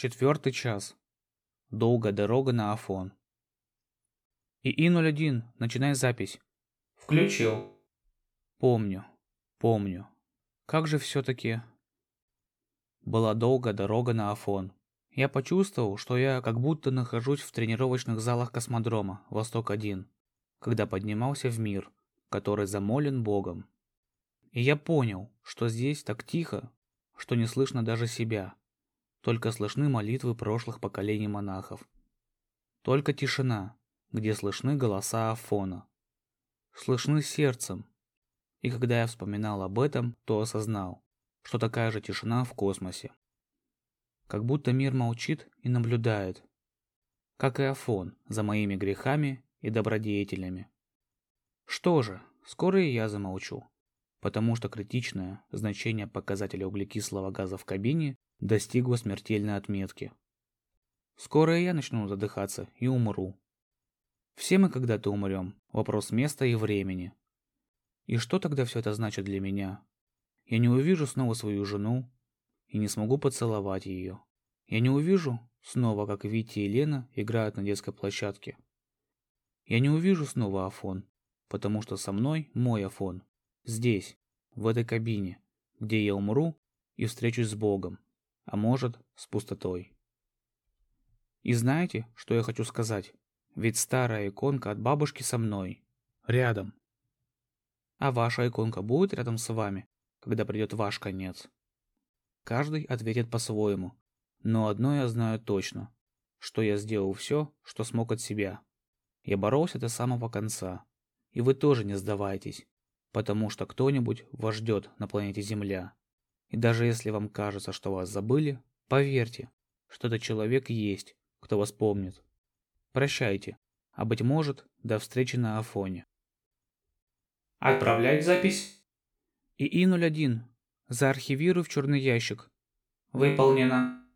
Четвертый час. Долгая дорога на Афон. ИИ-01, начинай запись. Включил. Помню, помню. Как же все-таки... Была долгая дорога на Афон. Я почувствовал, что я как будто нахожусь в тренировочных залах космодрома Восток-1, когда поднимался в мир, который замолен Богом. И я понял, что здесь так тихо, что не слышно даже себя. Только слышны молитвы прошлых поколений монахов. Только тишина, где слышны голоса Афона. Слышны сердцем. И когда я вспоминал об этом, то осознал, что такая же тишина в космосе. Как будто мир молчит и наблюдает. Как и Афон за моими грехами и добродетелями. Что же, скоро и я замолчу, потому что критичное значение показателя углекислого газа в кабине достигло смертельной отметки. Скоро я начну задыхаться и умру. Все мы когда-то умрем. Вопрос места и времени. И что тогда все это значит для меня? Я не увижу снова свою жену и не смогу поцеловать ее. Я не увижу снова, как Витя и Лена играют на детской площадке. Я не увижу снова Афон, потому что со мной мой Афон. Здесь, в этой кабине, где я умру и встречусь с Богом, а может, с пустотой. И знаете, что я хочу сказать? Ведь старая иконка от бабушки со мной. Рядом. А ваша иконка будет рядом с вами, когда придет ваш конец? Каждый ответит по-своему. Но одно я знаю точно, что я сделал все, что смог от себя. Я боролся до самого конца. И вы тоже не сдавайтесь, потому что кто-нибудь вас ждет на планете Земля. И даже если вам кажется, что вас забыли, поверьте, что этот человек есть, кто вас помнит. Прощайте, а быть может, до встречи на Афоне. Отправлять запись? ИИ-01. Заархивируй в черный ящик. Выполнено.